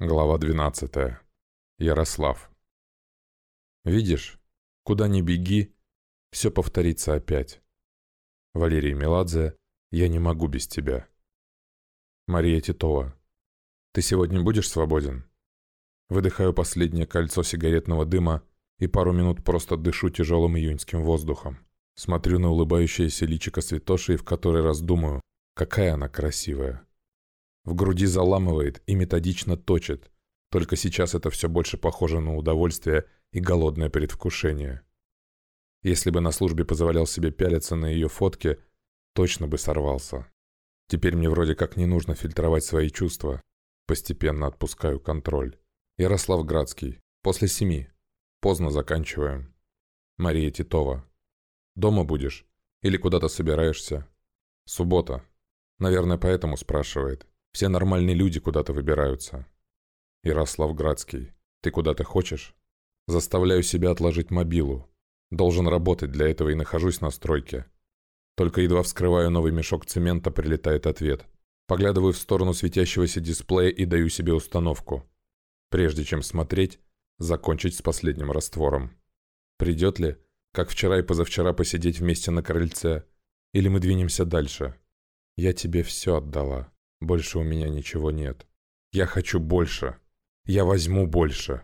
Глава 12. Ярослав. Видишь, куда ни беги, все повторится опять. Валерий Меладзе, я не могу без тебя. Мария Титова. Ты сегодня будешь свободен? Выдыхаю последнее кольцо сигаретного дыма и пару минут просто дышу тяжелым июньским воздухом. Смотрю на улыбающееся личико святоши и в который раз думаю, какая она красивая. В груди заламывает и методично точит. Только сейчас это все больше похоже на удовольствие и голодное предвкушение. Если бы на службе позволял себе пялиться на ее фотки, точно бы сорвался. Теперь мне вроде как не нужно фильтровать свои чувства. Постепенно отпускаю контроль. Ярослав Градский. После семи. Поздно заканчиваем. Мария Титова. Дома будешь? Или куда-то собираешься? Суббота. Наверное, поэтому спрашивает. Все нормальные люди куда-то выбираются. Ярослав Градский, ты куда-то хочешь? Заставляю себя отложить мобилу. Должен работать для этого и нахожусь на стройке. Только едва вскрываю новый мешок цемента, прилетает ответ. Поглядываю в сторону светящегося дисплея и даю себе установку. Прежде чем смотреть, закончить с последним раствором. Придет ли, как вчера и позавчера, посидеть вместе на крыльце? Или мы двинемся дальше? Я тебе все отдала. Больше у меня ничего нет. Я хочу больше. Я возьму больше.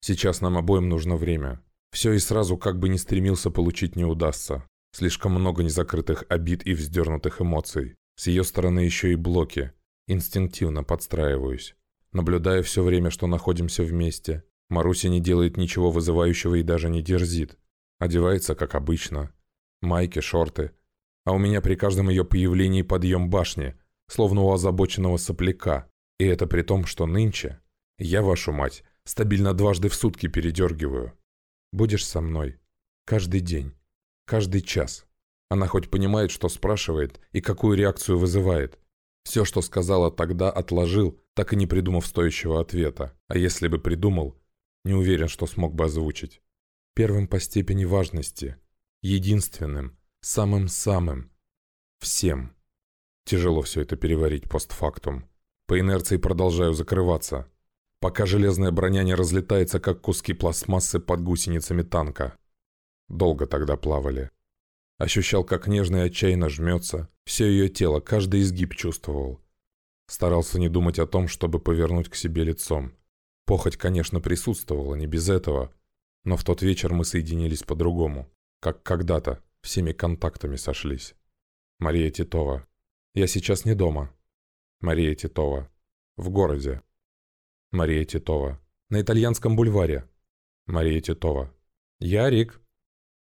Сейчас нам обоим нужно время. Все и сразу как бы не стремился получить не удастся. Слишком много незакрытых обид и вздернутых эмоций. С ее стороны еще и блоки. Инстинктивно подстраиваюсь. Наблюдая все время, что находимся вместе. Маруся не делает ничего вызывающего и даже не дерзит. Одевается, как обычно. Майки, шорты. А у меня при каждом ее появлении подъем башни – словно у озабоченного сопляка. И это при том, что нынче я, вашу мать, стабильно дважды в сутки передергиваю. Будешь со мной. Каждый день. Каждый час. Она хоть понимает, что спрашивает и какую реакцию вызывает. Все, что сказала тогда, отложил, так и не придумав стоящего ответа. А если бы придумал, не уверен, что смог бы озвучить. Первым по степени важности. Единственным. Самым-самым. Всем. Тяжело все это переварить постфактум. По инерции продолжаю закрываться, пока железная броня не разлетается, как куски пластмассы под гусеницами танка. Долго тогда плавали. Ощущал, как нежно и отчаянно жмется. Все ее тело, каждый изгиб чувствовал. Старался не думать о том, чтобы повернуть к себе лицом. Похоть, конечно, присутствовала, не без этого. Но в тот вечер мы соединились по-другому. Как когда-то, всеми контактами сошлись. Мария Титова, я сейчас не дома. Мария Титова. В городе. Мария Титова. На итальянском бульваре. Мария Титова. Я Рик.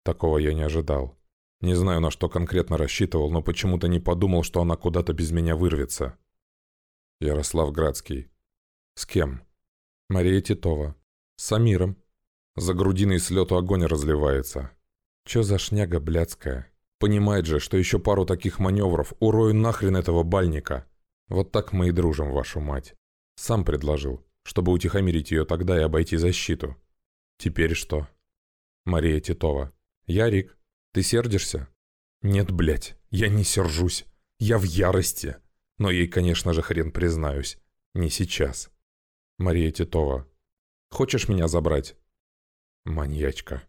Такого я не ожидал. Не знаю, на что конкретно рассчитывал, но почему-то не подумал, что она куда-то без меня вырвется. Ярослав Градский. С кем? Мария Титова. С Амиром. За грудиной с лету огонь разливается. Чё за шняга блядская? Понимает же, что еще пару таких маневров, урою нахрен этого бальника. Вот так мы и дружим, вашу мать. Сам предложил, чтобы утихомирить ее тогда и обойти защиту. Теперь что? Мария Титова. Ярик, ты сердишься? Нет, блядь, я не сержусь. Я в ярости. Но ей, конечно же, хрен признаюсь. Не сейчас. Мария Титова. Хочешь меня забрать? Маньячка.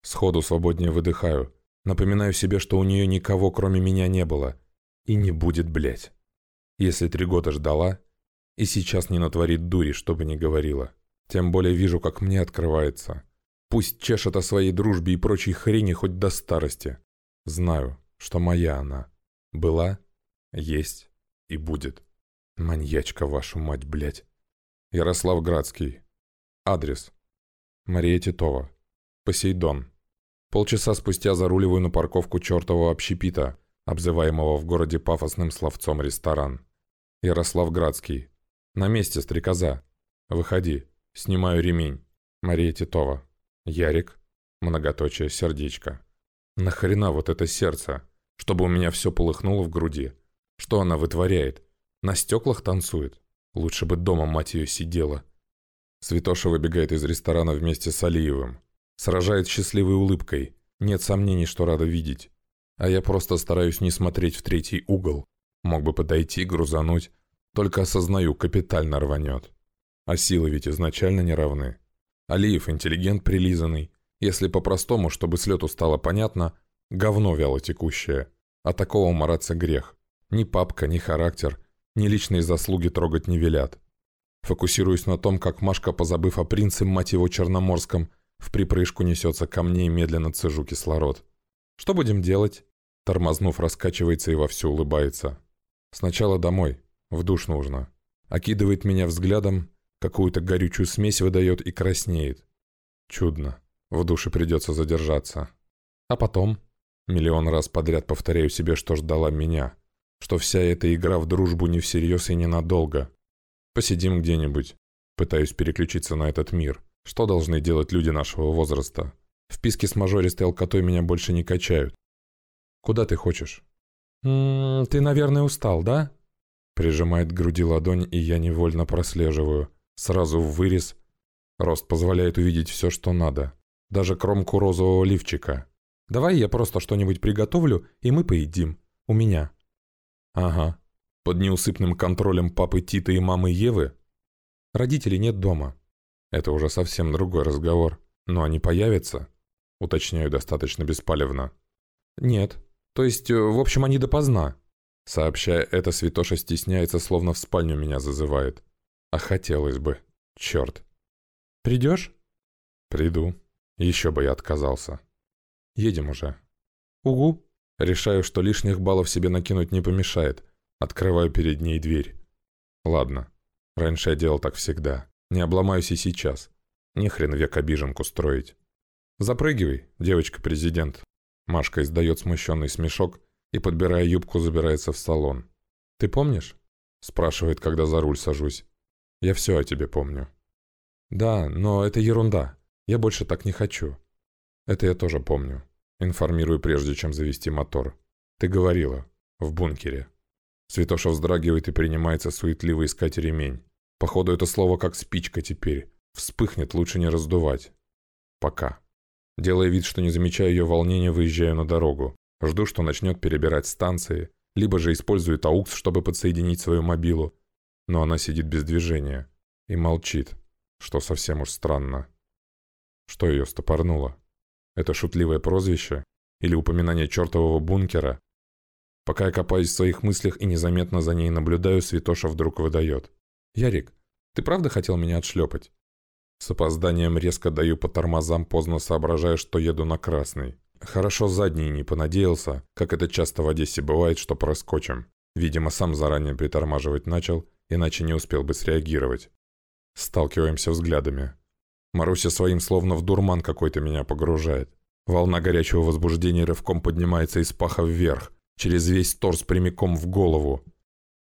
Сходу свободнее выдыхаю. Напоминаю себе, что у нее никого, кроме меня, не было. И не будет, блядь. Если три года ждала, и сейчас не натворит дури, что бы ни говорила. Тем более вижу, как мне открывается. Пусть чешет о своей дружбе и прочей хрени хоть до старости. Знаю, что моя она. Была, есть и будет. Маньячка вашу мать, блядь. Ярослав Градский. Адрес. Мария Титова. Посейдон. Полчаса спустя заруливаю на парковку чертового общепита, обзываемого в городе пафосным словцом ресторан. Ярослав Градский. На месте, стрекоза. Выходи. Снимаю ремень. Мария Титова. Ярик. Многоточие сердечко. Нахрена вот это сердце? Чтобы у меня все полыхнуло в груди. Что она вытворяет? На стеклах танцует? Лучше бы дома мать ее сидела. Святоша выбегает из ресторана вместе с Алиевым. Сражает счастливой улыбкой. Нет сомнений, что рада видеть. А я просто стараюсь не смотреть в третий угол. Мог бы подойти, грузануть. Только осознаю, капитально рванет. А силы ведь изначально не равны. Алиев интеллигент прилизанный. Если по-простому, чтобы с лету стало понятно, говно вяло текущее. А такого мараться грех. Ни папка, ни характер, ни личные заслуги трогать не велят. Фокусируюсь на том, как Машка, позабыв о принце, мать его черноморском, в припрыжку несется ко мне и медленно цежу кислород. «Что будем делать?» Тормознув, раскачивается и вовсю улыбается. «Сначала домой. В душ нужно». Окидывает меня взглядом, какую-то горючую смесь выдает и краснеет. Чудно. В душе придется задержаться. А потом? Миллион раз подряд повторяю себе, что ждала меня. Что вся эта игра в дружбу не всерьез и ненадолго. Посидим где-нибудь. Пытаюсь переключиться на этот мир. Что должны делать люди нашего возраста? В писке с мажористой алкотой меня больше не качают. Куда ты хочешь? «М «М-м, -м, ты, наверное, устал, да? Прижимает к груди ладонь, и я невольно прослеживаю. Сразу в вырез. Рост позволяет увидеть все, что надо. Даже кромку розового лифчика. Давай я просто что-нибудь приготовлю, и мы поедим. У меня. Ага. Под неусыпным контролем папы Тита и мамы Евы? Родителей нет дома. Это уже совсем другой разговор. Но они появятся? Уточняю достаточно беспалевно. Нет. То есть, э, в общем, они допоздна. Сообщая это, Святоша стесняется, словно в спальню меня зазывает. А хотелось бы. Черт. Придешь? Приду. Еще бы я отказался. Едем уже. Угу. Решаю, что лишних баллов себе накинуть не помешает. Открываю перед ней дверь. Ладно. Раньше я делал так всегда. Не обломаюсь и сейчас. Не хрен век обиженку строить. Запрыгивай, девочка-президент. Машка издает смущенный смешок и, подбирая юбку, забирается в салон. «Ты помнишь?» Спрашивает, когда за руль сажусь. «Я все о тебе помню». «Да, но это ерунда. Я больше так не хочу». «Это я тоже помню. Информирую, прежде чем завести мотор. Ты говорила. В бункере». Святоша вздрагивает и принимается суетливо искать ремень. Походу, это слово как спичка теперь. Вспыхнет, лучше не раздувать. Пока. Делая вид, что не замечаю ее волнения, выезжаю на дорогу. Жду, что начнет перебирать станции, либо же использует аукс, чтобы подсоединить свою мобилу. Но она сидит без движения и молчит, что совсем уж странно. Что ее стопорнуло? Это шутливое прозвище? Или упоминание чертового бункера? Пока я копаюсь в своих мыслях и незаметно за ней наблюдаю, Святоша вдруг выдает. «Ярик, ты правда хотел меня отшлепать?» С опозданием резко даю по тормозам, поздно соображая, что еду на красный. Хорошо задний не понадеялся, как это часто в Одессе бывает, что проскочим. Видимо, сам заранее притормаживать начал, иначе не успел бы среагировать. Сталкиваемся взглядами. Маруся своим словно в дурман какой-то меня погружает. Волна горячего возбуждения рывком поднимается из паха вверх, через весь торс прямиком в голову.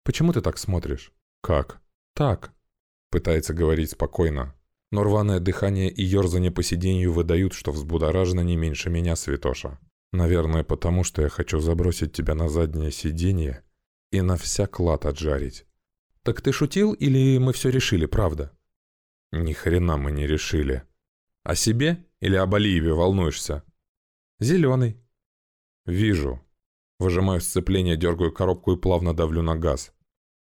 «Почему ты так смотришь?» «Как?» «Так», — пытается говорить спокойно. Но рваное дыхание и ерзание по сиденью выдают, что взбудоражено не меньше меня, Святоша. Наверное, потому что я хочу забросить тебя на заднее сиденье и на всяк лад отжарить. Так ты шутил или мы все решили, правда? Ни хрена мы не решили. О себе или об Алиеве волнуешься? Зеленый. Вижу. Выжимаю сцепление, дергаю коробку и плавно давлю на газ.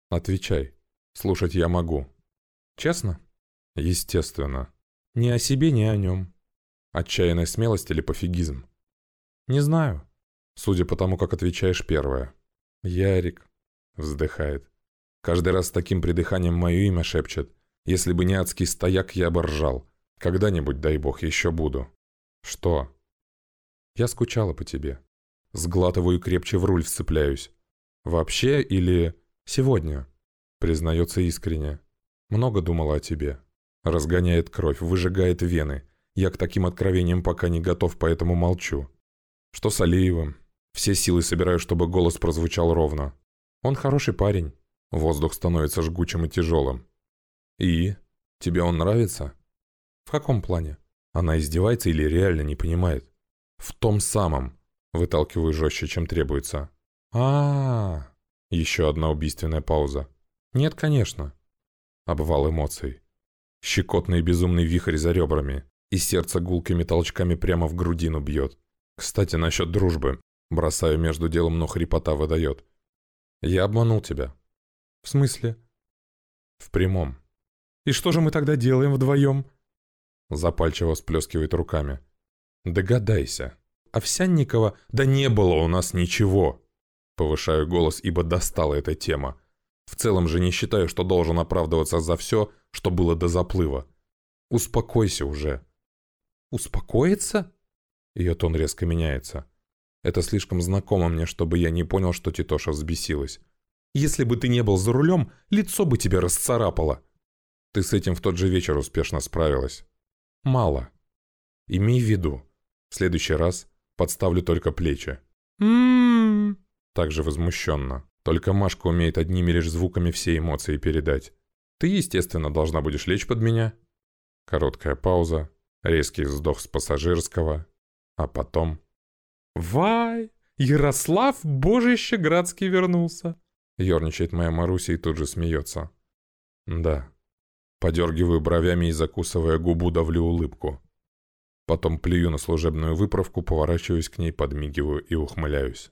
Отвечай. Слушать я могу. Честно? Естественно. Ни о себе, ни о нем. Отчаянная смелость или пофигизм? Не знаю. Судя по тому, как отвечаешь первое. Ярик. Вздыхает. Каждый раз с таким придыханием мое имя шепчет. Если бы не адский стояк, я бы ржал. Когда-нибудь, дай бог, еще буду. Что? Я скучала по тебе. Сглатываю и крепче в руль вцепляюсь. Вообще или сегодня? Признается искренне. Много думала о тебе. Разгоняет кровь, выжигает вены. Я к таким откровениям пока не готов, поэтому молчу. Что с Алиевым? Все силы собираю, чтобы голос прозвучал ровно. Он хороший парень. Воздух становится жгучим и тяжелым. И? Тебе он нравится? В каком плане? Она издевается или реально не понимает? В том самом. Выталкиваю жестче, чем требуется. а а. Еще одна убийственная пауза. Нет, конечно. Обвал эмоций. Щекотный безумный вихрь за ребрами, и сердце гулкими толчками прямо в грудину бьет. Кстати, насчет дружбы. Бросаю между делом, но хрипота выдает. Я обманул тебя. В смысле? В прямом. И что же мы тогда делаем вдвоем?» Запальчиво всплескивает руками. «Догадайся. Овсянникова, да не было у нас ничего!» Повышаю голос, ибо достала эта тема. В целом же не считаю, что должен оправдываться за все, что было до заплыва. Успокойся уже. Успокоиться? Ее тон резко меняется. Это слишком знакомо мне, чтобы я не понял, что Титоша взбесилась. Если бы ты не был за рулем, лицо бы тебе расцарапало. Ты с этим в тот же вечер успешно справилась. Мало. Имей в виду, в следующий раз подставлю только плечи. Ммм. Также возмущенно. Только Машка умеет одними лишь звуками все эмоции передать. Ты, естественно, должна будешь лечь под меня. Короткая пауза, резкий вздох с пассажирского, а потом... «Вай! Ярослав Божище Градский вернулся!» Ёрничает моя Маруся и тут же смеется. «Да». Подергиваю бровями и закусывая губу, давлю улыбку. Потом плюю на служебную выправку, поворачиваюсь к ней, подмигиваю и ухмыляюсь.